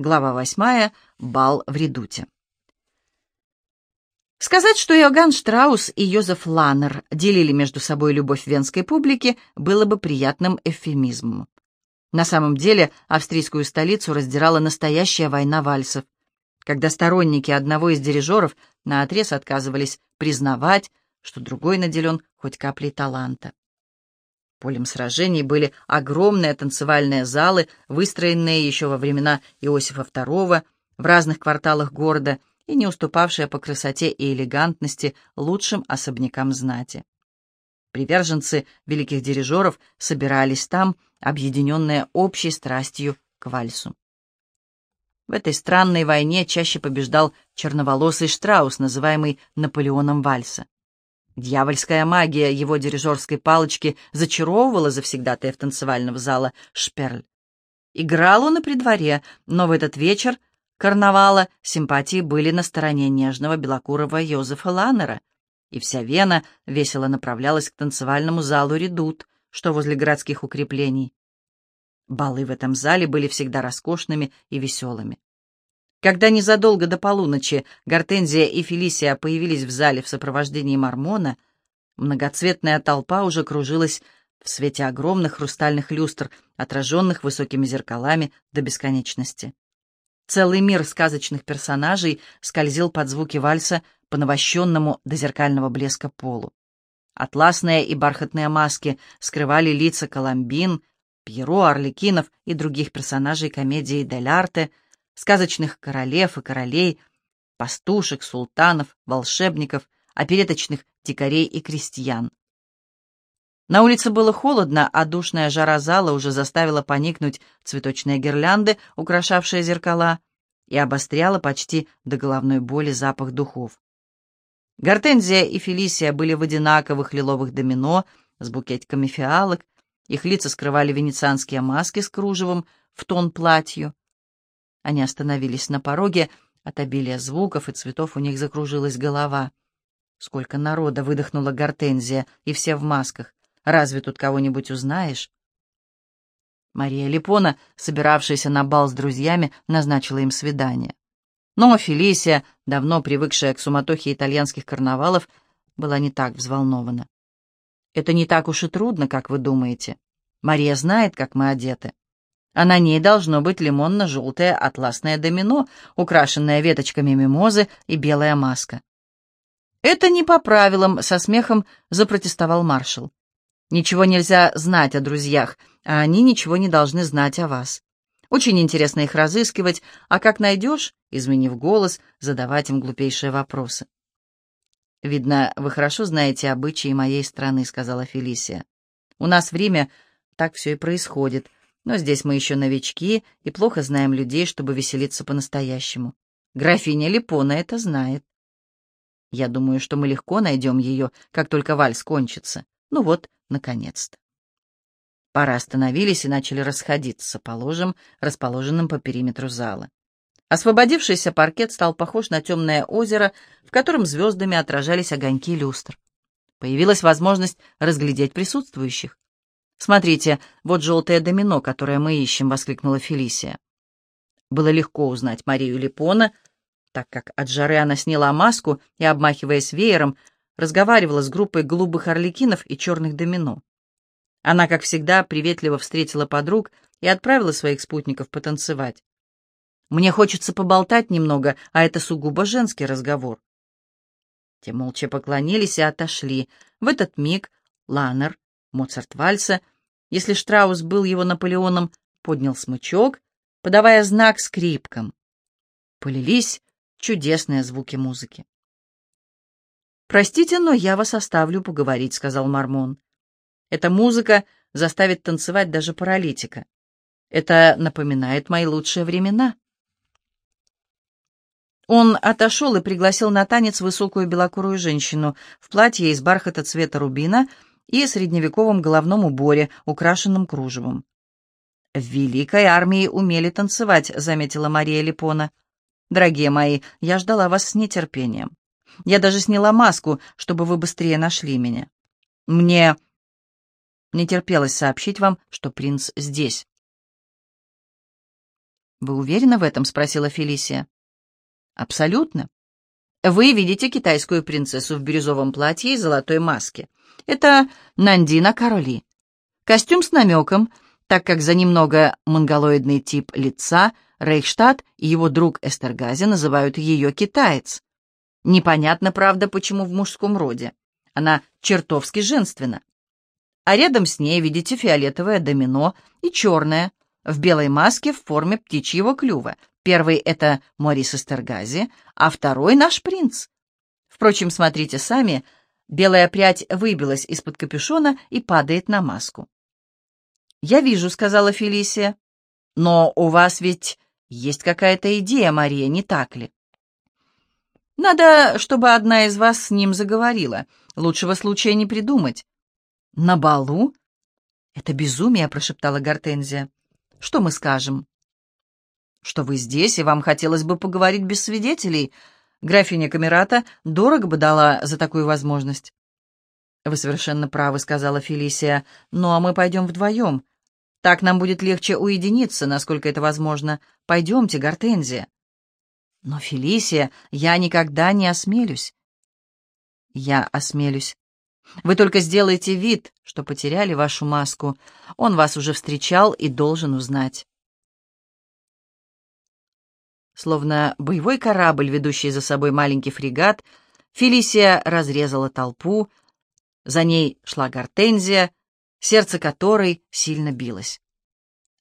Глава восьмая. Бал в редуте. Сказать, что Иоганн Штраус и Йозеф Ланнер делили между собой любовь венской публики, было бы приятным эвфемизмом. На самом деле австрийскую столицу раздирала настоящая война вальсов, когда сторонники одного из дирижеров наотрез отказывались признавать, что другой наделен хоть каплей таланта. Полем сражений были огромные танцевальные залы, выстроенные еще во времена Иосифа II в разных кварталах города и не уступавшие по красоте и элегантности лучшим особнякам знати. Приверженцы великих дирижеров собирались там, объединенные общей страстью к вальсу. В этой странной войне чаще побеждал черноволосый Штраус, называемый Наполеоном вальса. Дьявольская магия его дирижерской палочки зачаровывала завсегдатаев танцевального зала Шперль. Играл он и при дворе, но в этот вечер карнавала симпатии были на стороне нежного белокурого Йозефа Ланнера, и вся Вена весело направлялась к танцевальному залу «Редут», что возле городских укреплений. Балы в этом зале были всегда роскошными и веселыми. Когда незадолго до полуночи Гортензия и Фелисия появились в зале в сопровождении Мормона, многоцветная толпа уже кружилась в свете огромных хрустальных люстр, отраженных высокими зеркалами до бесконечности. Целый мир сказочных персонажей скользил под звуки вальса по навощенному до зеркального блеска полу. Атласные и бархатные маски скрывали лица Коломбин, Пьеро, Орликинов и других персонажей комедии «Дель Арте», сказочных королев и королей, пастушек, султанов, волшебников, опереточных дикарей и крестьян. На улице было холодно, а душная жара зала уже заставила поникнуть цветочные гирлянды, украшавшие зеркала, и обостряла почти до головной боли запах духов. Гортензия и Фелисия были в одинаковых лиловых домино с букетиками фиалок, их лица скрывали венецианские маски с кружевом в тон платью. Они остановились на пороге, от обилия звуков и цветов у них закружилась голова. Сколько народа выдохнула гортензия, и все в масках. Разве тут кого-нибудь узнаешь? Мария Липона, собиравшаяся на бал с друзьями, назначила им свидание. Но Фелисия, давно привыкшая к суматохе итальянских карнавалов, была не так взволнована. «Это не так уж и трудно, как вы думаете. Мария знает, как мы одеты а на ней должно быть лимонно-желтое атласное домино, украшенное веточками мимозы и белая маска. «Это не по правилам», — со смехом запротестовал маршал. «Ничего нельзя знать о друзьях, а они ничего не должны знать о вас. Очень интересно их разыскивать, а как найдешь, изменив голос, задавать им глупейшие вопросы». «Видно, вы хорошо знаете обычаи моей страны», — сказала Фелисия. «У нас в Риме так все и происходит. Но здесь мы еще новички и плохо знаем людей, чтобы веселиться по-настоящему. Графиня Липона это знает. Я думаю, что мы легко найдем ее, как только вальс кончится. Ну вот, наконец-то. Пары остановились и начали расходиться по ложам, расположенным по периметру зала. Освободившийся паркет стал похож на темное озеро, в котором звездами отражались огоньки люстр. Появилась возможность разглядеть присутствующих. «Смотрите, вот желтое домино, которое мы ищем», — воскликнула Фелисия. Было легко узнать Марию Липона, так как от жары она сняла маску и, обмахиваясь веером, разговаривала с группой голубых орликинов и черных домино. Она, как всегда, приветливо встретила подруг и отправила своих спутников потанцевать. «Мне хочется поболтать немного, а это сугубо женский разговор». Те молча поклонились и отошли. В этот миг Ланнер Моцарт вальса, если Штраус был его Наполеоном, поднял смычок, подавая знак скрипкам. Полились чудесные звуки музыки. «Простите, но я вас оставлю поговорить», — сказал Мормон. «Эта музыка заставит танцевать даже паралитика. Это напоминает мои лучшие времена». Он отошел и пригласил на танец высокую белокурую женщину в платье из бархата цвета рубина — и средневековом головном уборе, украшенном кружевом. «В Великой армии умели танцевать», — заметила Мария Липона. «Дорогие мои, я ждала вас с нетерпением. Я даже сняла маску, чтобы вы быстрее нашли меня. Мне не терпелось сообщить вам, что принц здесь». «Вы уверены в этом?» — спросила Фелисия. «Абсолютно. Вы видите китайскую принцессу в бирюзовом платье и золотой маске. Это Нандина Короли. Костюм с намеком, так как за немного монголоидный тип лица Рейхштадт и его друг Эстергази называют ее китаец. Непонятно, правда, почему в мужском роде. Она чертовски женственна. А рядом с ней видите фиолетовое домино и черное, в белой маске в форме птичьего клюва. Первый — это Морис Эстергази, а второй — наш принц. Впрочем, смотрите сами, белая прядь выбилась из-под капюшона и падает на маску. «Я вижу», — сказала Фелисия. «Но у вас ведь есть какая-то идея, Мария, не так ли?» «Надо, чтобы одна из вас с ним заговорила. Лучшего случая не придумать». «На балу?» «Это безумие», — прошептала Гортензия. Что мы скажем? Что вы здесь, и вам хотелось бы поговорить без свидетелей. Графиня Камерата дорого бы дала за такую возможность. Вы совершенно правы, сказала Фелисия. Ну, а мы пойдем вдвоем. Так нам будет легче уединиться, насколько это возможно. Пойдемте, Гортензия. Но, Фелисия, я никогда не осмелюсь. Я осмелюсь. Вы только сделайте вид, что потеряли вашу маску. Он вас уже встречал и должен узнать. Словно боевой корабль, ведущий за собой маленький фрегат, Фелисия разрезала толпу. За ней шла Гортензия, сердце которой сильно билось.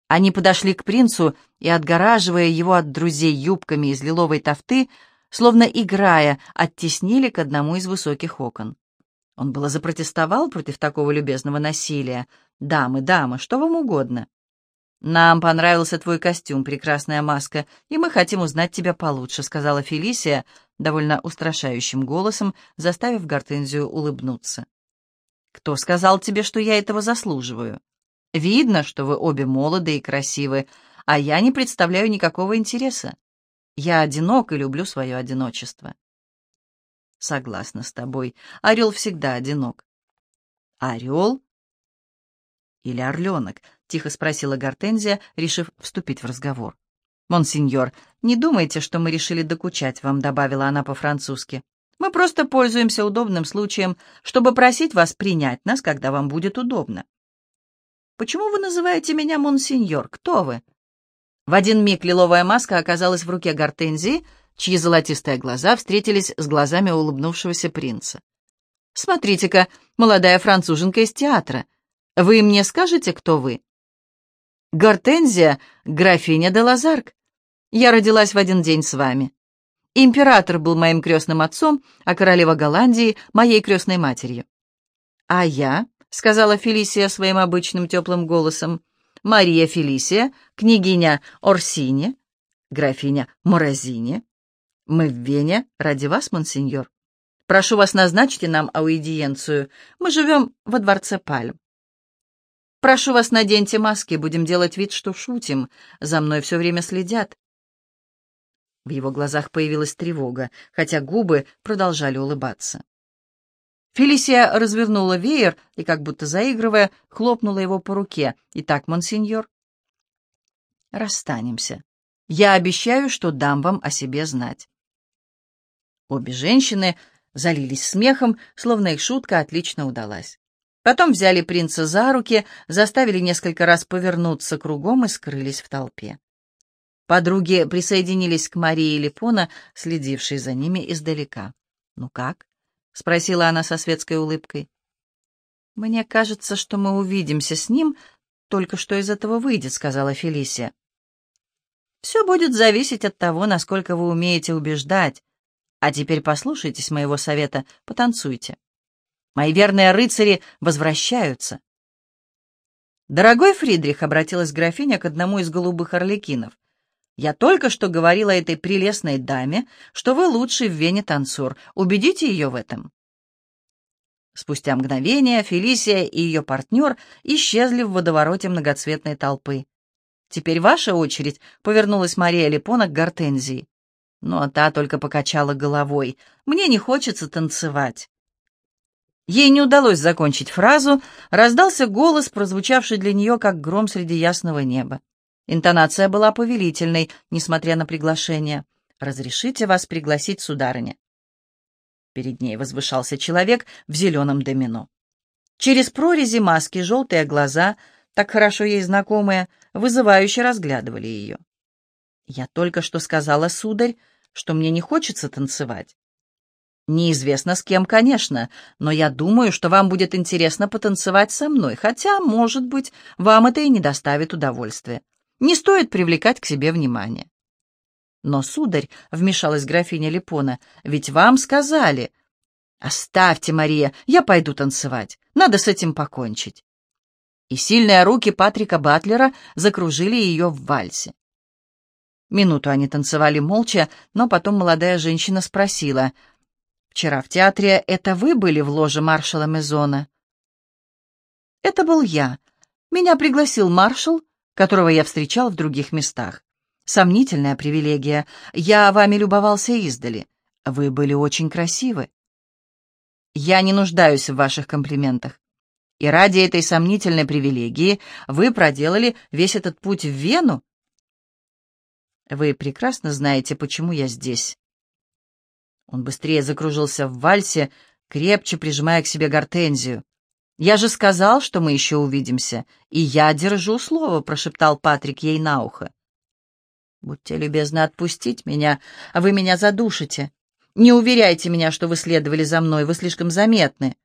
Они подошли к принцу и, отгораживая его от друзей юбками из лиловой тофты, словно играя, оттеснили к одному из высоких окон. Он было запротестовал против такого любезного насилия. «Дамы, дамы, что вам угодно?» «Нам понравился твой костюм, прекрасная маска, и мы хотим узнать тебя получше», — сказала Фелисия довольно устрашающим голосом, заставив Гортензию улыбнуться. «Кто сказал тебе, что я этого заслуживаю? Видно, что вы обе молоды и красивы, а я не представляю никакого интереса. Я одинок и люблю свое одиночество». Согласна с тобой. Орел всегда одинок. Орел или орленок? Тихо спросила Гортензия, решив вступить в разговор. «Монсеньор, не думайте, что мы решили докучать вам», — добавила она по-французски. «Мы просто пользуемся удобным случаем, чтобы просить вас принять нас, когда вам будет удобно». «Почему вы называете меня монсеньор? Кто вы?» В один миг лиловая маска оказалась в руке Гортензии, чьи золотистые глаза встретились с глазами улыбнувшегося принца. «Смотрите-ка, молодая француженка из театра. Вы мне скажете, кто вы?» «Гортензия, графиня де Лазарк. Я родилась в один день с вами. Император был моим крестным отцом, а королева Голландии — моей крестной матерью». «А я», — сказала Фелисия своим обычным теплым голосом, — «Мария Фелисия, княгиня Орсини, графиня Морозини, «Мы в Вене ради вас, монсеньор. Прошу вас, назначьте нам аудиенцию. Мы живем во дворце Пальм. Прошу вас, наденьте маски, будем делать вид, что шутим. За мной все время следят». В его глазах появилась тревога, хотя губы продолжали улыбаться. Фелисия развернула веер и, как будто заигрывая, хлопнула его по руке. «Итак, монсеньор?» «Расстанемся. Я обещаю, что дам вам о себе знать. Обе женщины залились смехом, словно их шутка отлично удалась. Потом взяли принца за руки, заставили несколько раз повернуться кругом и скрылись в толпе. Подруги присоединились к Марии Липона, следившей за ними издалека. «Ну как?» — спросила она со светской улыбкой. «Мне кажется, что мы увидимся с ним, только что из этого выйдет», — сказала Фелисия. «Все будет зависеть от того, насколько вы умеете убеждать, а теперь послушайтесь моего совета, потанцуйте. Мои верные рыцари возвращаются. Дорогой Фридрих, обратилась графиня к одному из голубых орликинов, я только что говорила этой прелестной даме, что вы лучший в Вене танцор. Убедите ее в этом. Спустя мгновение Фелисия и ее партнер исчезли в водовороте многоцветной толпы. «Теперь ваша очередь», — повернулась Мария Липона к Гортензии. Но та только покачала головой. «Мне не хочется танцевать». Ей не удалось закончить фразу, раздался голос, прозвучавший для нее как гром среди ясного неба. Интонация была повелительной, несмотря на приглашение. «Разрешите вас пригласить, сударыня?» Перед ней возвышался человек в зеленом домино. Через прорези маски желтые глаза, так хорошо ей знакомые, вызывающе разглядывали ее. «Я только что сказала, сударь, что мне не хочется танцевать. Неизвестно с кем, конечно, но я думаю, что вам будет интересно потанцевать со мной, хотя, может быть, вам это и не доставит удовольствия. Не стоит привлекать к себе внимание. Но, сударь, — вмешалась графиня Липона, — ведь вам сказали... «Оставьте, Мария, я пойду танцевать. Надо с этим покончить». И сильные руки Патрика Батлера закружили ее в вальсе. Минуту они танцевали молча, но потом молодая женщина спросила. «Вчера в театре это вы были в ложе маршала Мезона?» «Это был я. Меня пригласил маршал, которого я встречал в других местах. Сомнительная привилегия. Я вами любовался издали. Вы были очень красивы. Я не нуждаюсь в ваших комплиментах. И ради этой сомнительной привилегии вы проделали весь этот путь в Вену? Вы прекрасно знаете, почему я здесь. Он быстрее закружился в вальсе, крепче прижимая к себе гортензию. «Я же сказал, что мы еще увидимся, и я держу слово», — прошептал Патрик ей на ухо. «Будьте любезны отпустить меня, а вы меня задушите. Не уверяйте меня, что вы следовали за мной, вы слишком заметны».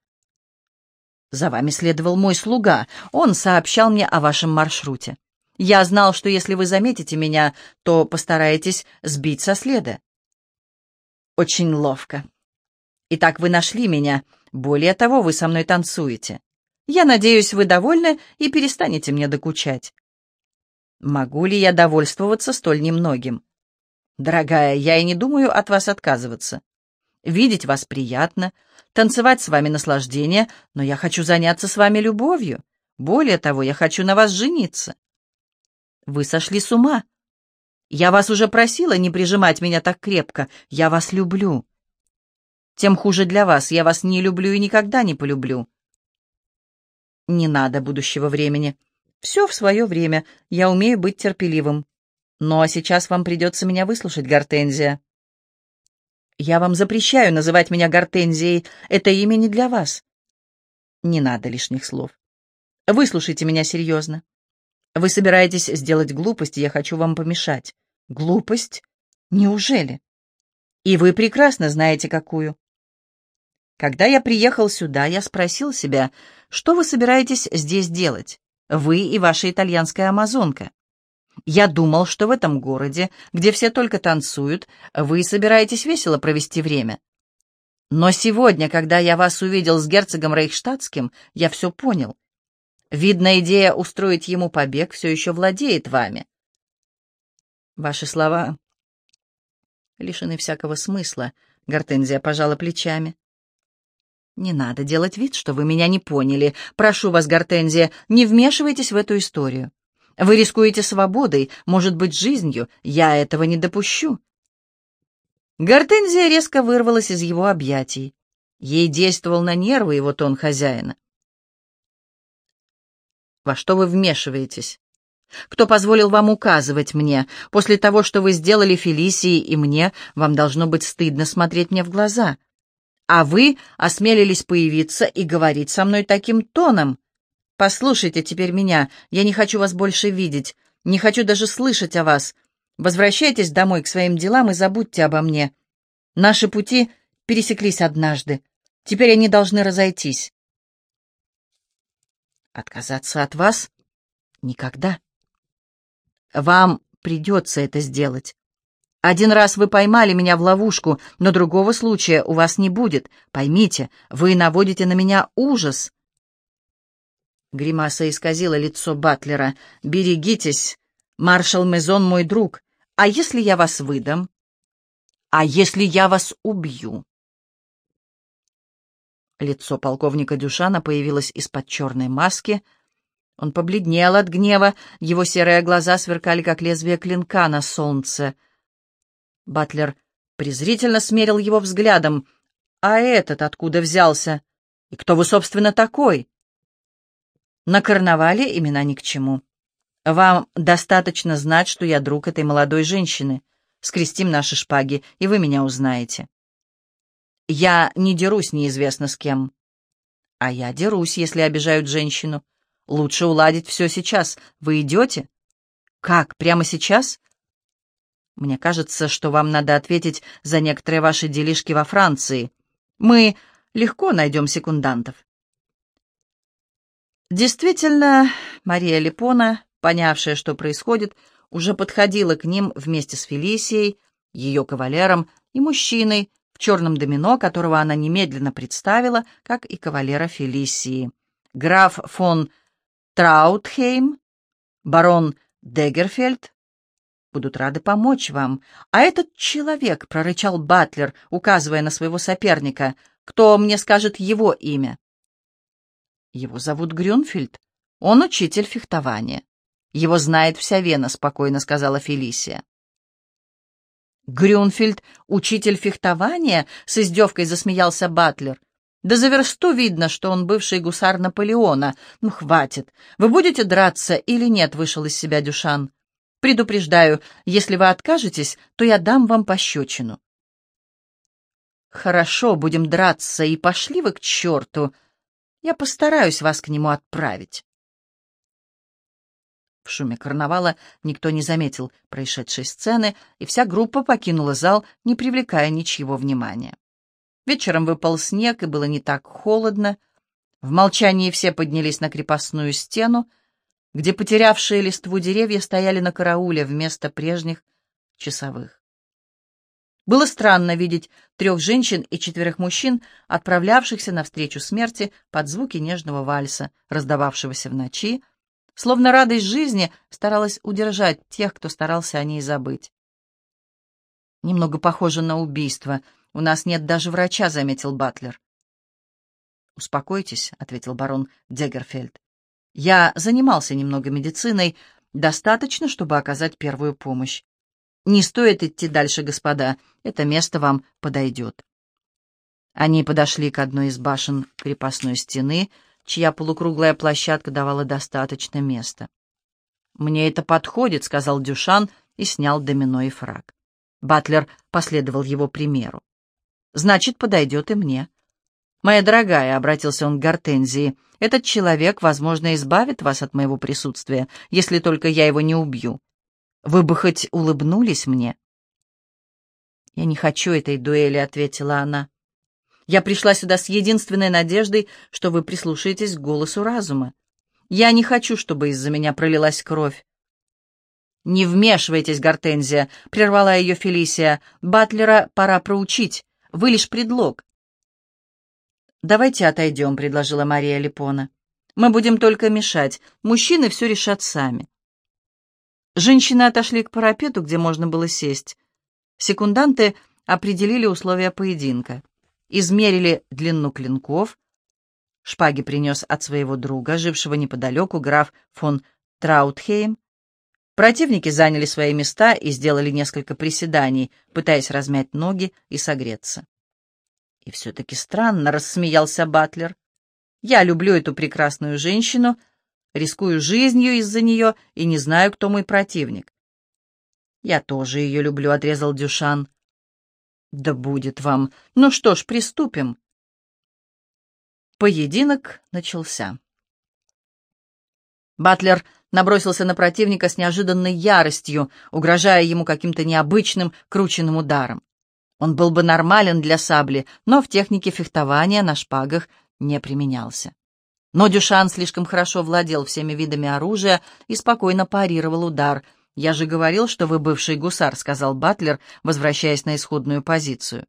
«За вами следовал мой слуга, он сообщал мне о вашем маршруте. Я знал, что если вы заметите меня, то постараетесь сбить со следа. Очень ловко. Итак, вы нашли меня. Более того, вы со мной танцуете. Я надеюсь, вы довольны и перестанете мне докучать. Могу ли я довольствоваться столь немногим? Дорогая, я и не думаю от вас отказываться. Видеть вас приятно, танцевать с вами наслаждение, но я хочу заняться с вами любовью. Более того, я хочу на вас жениться. Вы сошли с ума. Я вас уже просила не прижимать меня так крепко. Я вас люблю. Тем хуже для вас. Я вас не люблю и никогда не полюблю. Не надо будущего времени. Все в свое время. Я умею быть терпеливым. Ну а сейчас вам придется меня выслушать, Гортензия. Я вам запрещаю называть меня Гортензией. Это имя не для вас. Не надо лишних слов. Выслушайте меня серьезно. Вы собираетесь сделать глупость, и я хочу вам помешать. Глупость? Неужели? И вы прекрасно знаете, какую. Когда я приехал сюда, я спросил себя, что вы собираетесь здесь делать? Вы и ваша итальянская амазонка. Я думал, что в этом городе, где все только танцуют, вы собираетесь весело провести время. Но сегодня, когда я вас увидел с герцогом Рейхштадтским, я все понял. Видно, идея устроить ему побег все еще владеет вами. Ваши слова лишены всякого смысла, — Гортензия пожала плечами. «Не надо делать вид, что вы меня не поняли. Прошу вас, Гортензия, не вмешивайтесь в эту историю. Вы рискуете свободой, может быть, жизнью. Я этого не допущу». Гортензия резко вырвалась из его объятий. Ей действовал на нервы его тон хозяина. Во что вы вмешиваетесь? Кто позволил вам указывать мне? После того, что вы сделали Фелисии и мне, вам должно быть стыдно смотреть мне в глаза. А вы осмелились появиться и говорить со мной таким тоном. Послушайте теперь меня, я не хочу вас больше видеть, не хочу даже слышать о вас. Возвращайтесь домой к своим делам и забудьте обо мне. Наши пути пересеклись однажды. Теперь они должны разойтись. Отказаться от вас? Никогда. Вам придется это сделать. Один раз вы поймали меня в ловушку, но другого случая у вас не будет. Поймите, вы наводите на меня ужас. Гримаса исказила лицо Батлера. «Берегитесь, маршал Мезон мой друг. А если я вас выдам? А если я вас убью?» Лицо полковника Дюшана появилось из-под черной маски. Он побледнел от гнева, его серые глаза сверкали, как лезвие клинка на солнце. Батлер презрительно смерил его взглядом. «А этот откуда взялся? И кто вы, собственно, такой?» На карнавале имена ни к чему. Вам достаточно знать, что я друг этой молодой женщины. Скрестим наши шпаги, и вы меня узнаете. Я не дерусь неизвестно с кем. А я дерусь, если обижают женщину. Лучше уладить все сейчас. Вы идете? Как, прямо сейчас? Мне кажется, что вам надо ответить за некоторые ваши делишки во Франции. Мы легко найдем секундантов. Действительно, Мария Липона, понявшая, что происходит, уже подходила к ним вместе с Фелисией, ее кавалером и мужчиной в черном домино, которого она немедленно представила, как и кавалера Фелисии. Граф фон Траутхейм, барон Деггерфельд будут рады помочь вам. А этот человек, — прорычал Батлер, указывая на своего соперника, — кто мне скажет его имя? Его зовут Грюнфельд. Он учитель фехтования. Его знает вся Вена, — спокойно сказала Фелисия. Грюнфельд — учитель фехтования? — с издевкой засмеялся Батлер. Да за версту видно, что он бывший гусар Наполеона. Ну, хватит. Вы будете драться или нет, вышел из себя Дюшан. Предупреждаю, если вы откажетесь, то я дам вам пощечину. Хорошо, будем драться, и пошли вы к черту. Я постараюсь вас к нему отправить. В шуме карнавала никто не заметил происшедшей сцены, и вся группа покинула зал, не привлекая ничьего внимания. Вечером выпал снег, и было не так холодно. В молчании все поднялись на крепостную стену, где потерявшие листву деревья стояли на карауле вместо прежних часовых. Было странно видеть трех женщин и четверых мужчин, отправлявшихся навстречу смерти под звуки нежного вальса, раздававшегося в ночи, словно радость жизни старалась удержать тех, кто старался о ней забыть. «Немного похоже на убийство. У нас нет даже врача», — заметил Батлер. «Успокойтесь», — ответил барон Деггерфельд. «Я занимался немного медициной, достаточно, чтобы оказать первую помощь. Не стоит идти дальше, господа, это место вам подойдет. Они подошли к одной из башен крепостной стены, чья полукруглая площадка давала достаточно места. «Мне это подходит», — сказал Дюшан и снял домино и фраг. Батлер последовал его примеру. «Значит, подойдет и мне». «Моя дорогая», — обратился он к Гортензии, — «этот человек, возможно, избавит вас от моего присутствия, если только я его не убью. Вы бы хоть улыбнулись мне?» «Я не хочу этой дуэли», — ответила она. «Я пришла сюда с единственной надеждой, что вы прислушаетесь к голосу разума. Я не хочу, чтобы из-за меня пролилась кровь». «Не вмешивайтесь, Гортензия», — прервала ее Фелисия. «Батлера пора проучить. Вы лишь предлог». «Давайте отойдем», — предложила Мария Липона. «Мы будем только мешать. Мужчины все решат сами». Женщины отошли к парапету, где можно было сесть. Секунданты определили условия поединка. Измерили длину клинков. Шпаги принес от своего друга, жившего неподалеку, граф фон Траутхейм. Противники заняли свои места и сделали несколько приседаний, пытаясь размять ноги и согреться. «И все-таки странно», — рассмеялся Батлер. «Я люблю эту прекрасную женщину», — рискую жизнью из-за нее и не знаю, кто мой противник. «Я тоже ее люблю», — отрезал Дюшан. «Да будет вам. Ну что ж, приступим». Поединок начался. Батлер набросился на противника с неожиданной яростью, угрожая ему каким-то необычным крученным ударом. Он был бы нормален для сабли, но в технике фехтования на шпагах не применялся. Но Дюшан слишком хорошо владел всеми видами оружия и спокойно парировал удар. «Я же говорил, что вы бывший гусар», — сказал Батлер, возвращаясь на исходную позицию.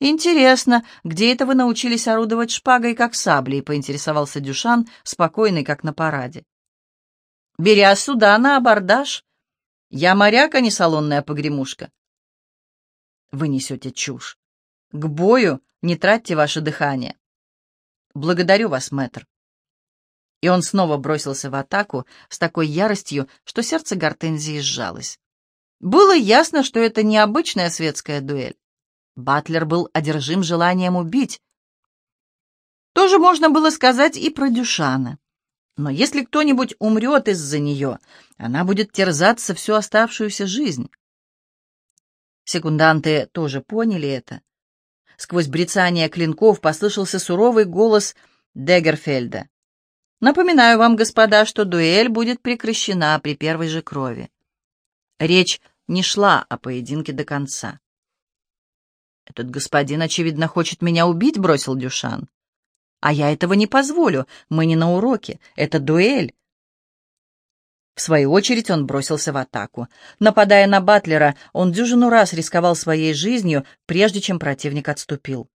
«Интересно, где это вы научились орудовать шпагой, как саблей?» — поинтересовался Дюшан, спокойный, как на параде. «Беря сюда на абордаж. Я моряк, а не салонная погремушка». «Вы несете чушь. К бою не тратьте ваше дыхание. «Благодарю вас, мэтр». И он снова бросился в атаку с такой яростью, что сердце Гортензии сжалось. Было ясно, что это необычная светская дуэль. Батлер был одержим желанием убить. То же можно было сказать и про Дюшана. Но если кто-нибудь умрет из-за нее, она будет терзаться всю оставшуюся жизнь. Секунданты тоже поняли это. Сквозь брецание клинков послышался суровый голос Деггерфельда. «Напоминаю вам, господа, что дуэль будет прекращена при первой же крови». Речь не шла о поединке до конца. «Этот господин, очевидно, хочет меня убить», — бросил Дюшан. «А я этого не позволю. Мы не на уроке. Это дуэль. В свою очередь он бросился в атаку. Нападая на Батлера, он дюжину раз рисковал своей жизнью, прежде чем противник отступил.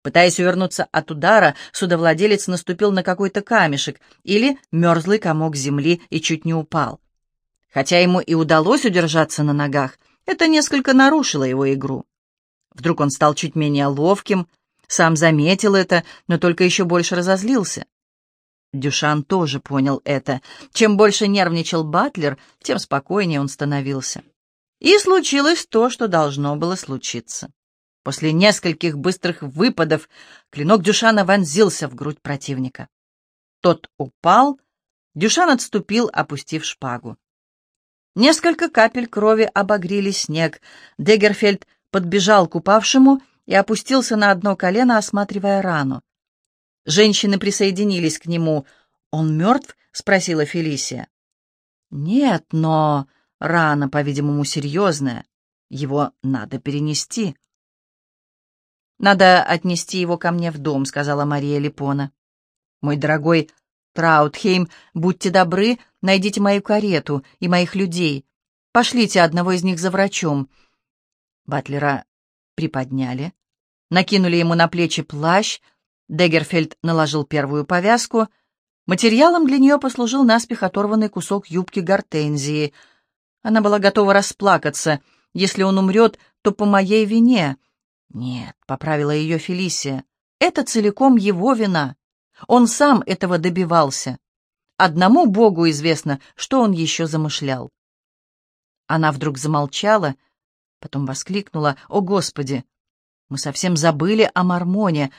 Пытаясь увернуться от удара, судовладелец наступил на какой-то камешек или мерзлый комок земли и чуть не упал. Хотя ему и удалось удержаться на ногах, это несколько нарушило его игру. Вдруг он стал чуть менее ловким, сам заметил это, но только еще больше разозлился. Дюшан тоже понял это. Чем больше нервничал Батлер, тем спокойнее он становился. И случилось то, что должно было случиться. После нескольких быстрых выпадов клинок Дюшана вонзился в грудь противника. Тот упал, Дюшан отступил, опустив шпагу. Несколько капель крови обогрели снег. Дегерфельд подбежал к упавшему и опустился на одно колено, осматривая рану. Женщины присоединились к нему. «Он мертв?» — спросила Фелисия. «Нет, но рана, по-видимому, серьезная. Его надо перенести». «Надо отнести его ко мне в дом», — сказала Мария Липона. «Мой дорогой Траутхейм, будьте добры, найдите мою карету и моих людей. Пошлите одного из них за врачом». Батлера приподняли, накинули ему на плечи плащ, Деггерфельд наложил первую повязку. Материалом для нее послужил наспех оторванный кусок юбки гортензии. Она была готова расплакаться. Если он умрет, то по моей вине. Нет, поправила ее Фелисия. Это целиком его вина. Он сам этого добивался. Одному Богу известно, что он еще замышлял. Она вдруг замолчала, потом воскликнула, «О, Господи! Мы совсем забыли о Мормоне!»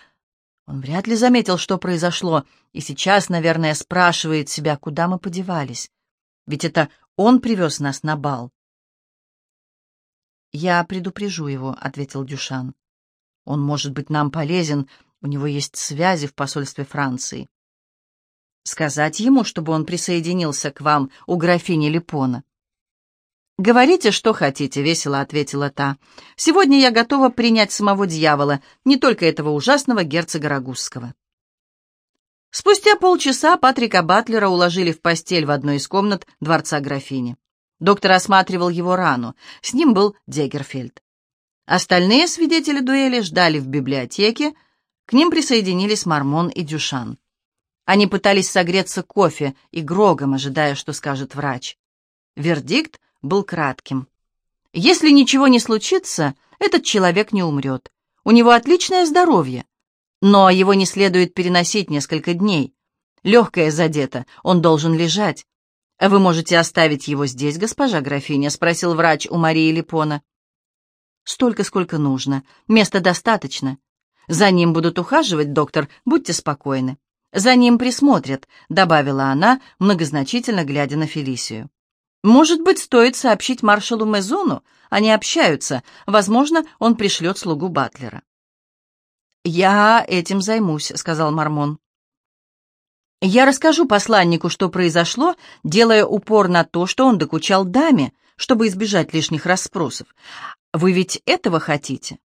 Он вряд ли заметил, что произошло, и сейчас, наверное, спрашивает себя, куда мы подевались. Ведь это он привез нас на бал. «Я предупрежу его», — ответил Дюшан. «Он может быть нам полезен, у него есть связи в посольстве Франции». «Сказать ему, чтобы он присоединился к вам у графини Липона?» «Говорите, что хотите», — весело ответила та. «Сегодня я готова принять самого дьявола, не только этого ужасного герцога Рагузского». Спустя полчаса Патрика Батлера уложили в постель в одной из комнат дворца графини. Доктор осматривал его рану. С ним был Дегерфельд. Остальные свидетели дуэли ждали в библиотеке. К ним присоединились Мармон и Дюшан. Они пытались согреться кофе и грогом, ожидая, что скажет врач. Вердикт был кратким. Если ничего не случится, этот человек не умрет. У него отличное здоровье. Но его не следует переносить несколько дней. Легкое задето, он должен лежать. «Вы можете оставить его здесь, госпожа графиня?» — спросил врач у Марии Липона. «Столько, сколько нужно. Места достаточно. За ним будут ухаживать, доктор, будьте спокойны. За ним присмотрят», — добавила она, многозначительно глядя на Фелисию. Может быть, стоит сообщить маршалу Мезону? Они общаются. Возможно, он пришлет слугу Батлера. «Я этим займусь», — сказал Мормон. «Я расскажу посланнику, что произошло, делая упор на то, что он докучал даме, чтобы избежать лишних расспросов. Вы ведь этого хотите?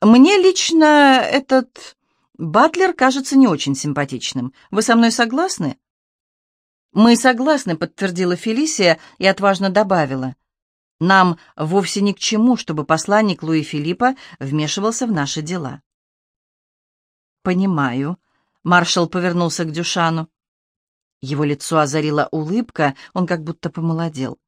Мне лично этот Батлер кажется не очень симпатичным. Вы со мной согласны?» «Мы согласны», — подтвердила Фелисия и отважно добавила. «Нам вовсе ни к чему, чтобы посланник Луи Филиппа вмешивался в наши дела». «Понимаю», — маршал повернулся к Дюшану. Его лицо озарила улыбка, он как будто помолодел.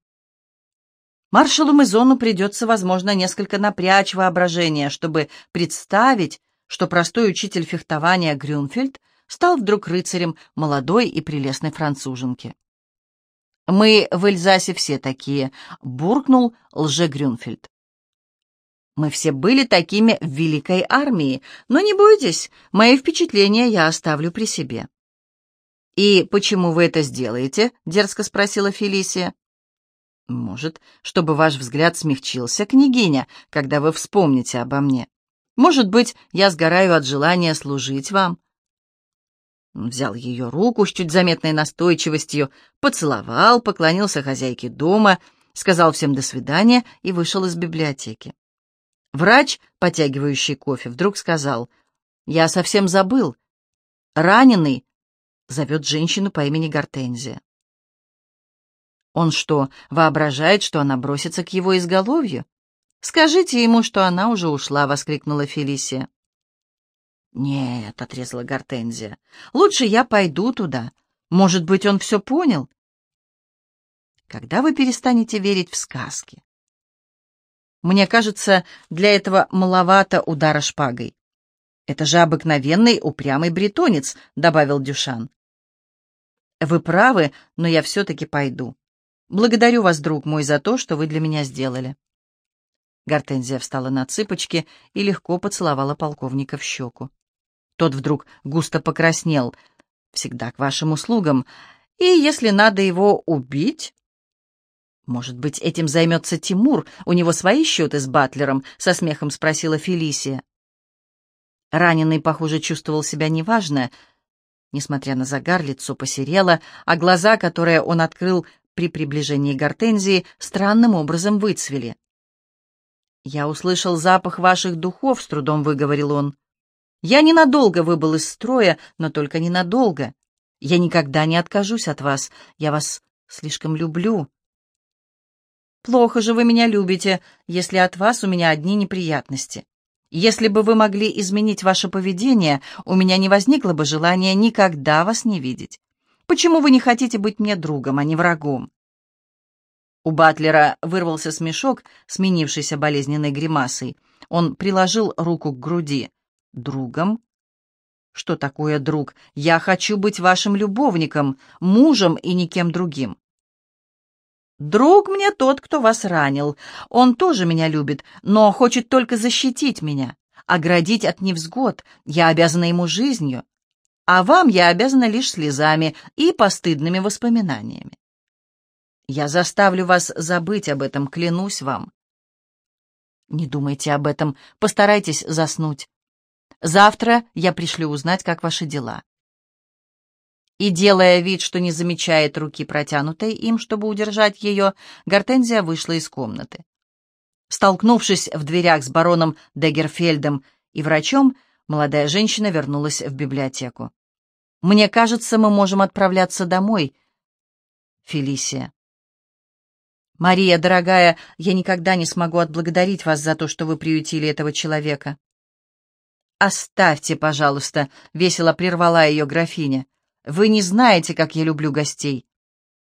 Маршалу Мезону придется, возможно, несколько напрячь воображение, чтобы представить, что простой учитель фехтования Грюнфельд стал вдруг рыцарем молодой и прелестной француженки. «Мы в Эльзасе все такие», — буркнул лже-Грюнфельд. «Мы все были такими в Великой армии, но не бойтесь, мои впечатления я оставлю при себе». «И почему вы это сделаете?» — дерзко спросила Фелисия. «Может, чтобы ваш взгляд смягчился, княгиня, когда вы вспомните обо мне. Может быть, я сгораю от желания служить вам». Взял ее руку с чуть заметной настойчивостью, поцеловал, поклонился хозяйке дома, сказал всем «до свидания» и вышел из библиотеки. Врач, потягивающий кофе, вдруг сказал, «Я совсем забыл. Раненый зовет женщину по имени Гортензия. Он что, воображает, что она бросится к его изголовью? Скажите ему, что она уже ушла, — воскликнула Фелисия. Нет, — отрезала Гортензия, — лучше я пойду туда. Может быть, он все понял? Когда вы перестанете верить в сказки? Мне кажется, для этого маловато удара шпагой. Это же обыкновенный упрямый бретонец, — добавил Дюшан. Вы правы, но я все-таки пойду. Благодарю вас, друг мой, за то, что вы для меня сделали. Гортензия встала на цыпочки и легко поцеловала полковника в щеку. Тот вдруг густо покраснел. «Всегда к вашим услугам. И если надо его убить...» «Может быть, этим займется Тимур? У него свои счеты с Батлером?» — со смехом спросила Фелисия. Раненый, похоже, чувствовал себя неважно, Несмотря на загар, лицо посерело, а глаза, которые он открыл при приближении гортензии, странным образом выцвели. «Я услышал запах ваших духов», — с трудом выговорил он. «Я ненадолго выбыл из строя, но только ненадолго. Я никогда не откажусь от вас. Я вас слишком люблю». «Плохо же вы меня любите, если от вас у меня одни неприятности. Если бы вы могли изменить ваше поведение, у меня не возникло бы желания никогда вас не видеть. Почему вы не хотите быть мне другом, а не врагом?» У Батлера вырвался смешок, сменившийся болезненной гримасой. Он приложил руку к груди. «Другом?» «Что такое друг? Я хочу быть вашим любовником, мужем и никем другим». Друг мне тот, кто вас ранил. Он тоже меня любит, но хочет только защитить меня, оградить от невзгод. Я обязана ему жизнью, а вам я обязана лишь слезами и постыдными воспоминаниями. Я заставлю вас забыть об этом, клянусь вам. Не думайте об этом, постарайтесь заснуть. Завтра я пришлю узнать, как ваши дела и, делая вид, что не замечает руки, протянутой им, чтобы удержать ее, Гортензия вышла из комнаты. Столкнувшись в дверях с бароном Деггерфельдом и врачом, молодая женщина вернулась в библиотеку. «Мне кажется, мы можем отправляться домой, Фелисия». «Мария, дорогая, я никогда не смогу отблагодарить вас за то, что вы приютили этого человека». «Оставьте, пожалуйста», — весело прервала ее графиня. Вы не знаете, как я люблю гостей.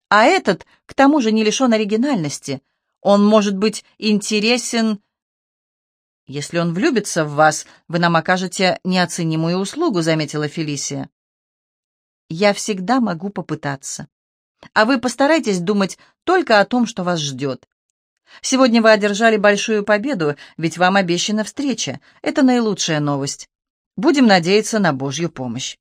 А этот, к тому же, не лишен оригинальности. Он может быть интересен... Если он влюбится в вас, вы нам окажете неоценимую услугу, заметила Фелисия. Я всегда могу попытаться. А вы постарайтесь думать только о том, что вас ждет. Сегодня вы одержали большую победу, ведь вам обещана встреча. Это наилучшая новость. Будем надеяться на Божью помощь.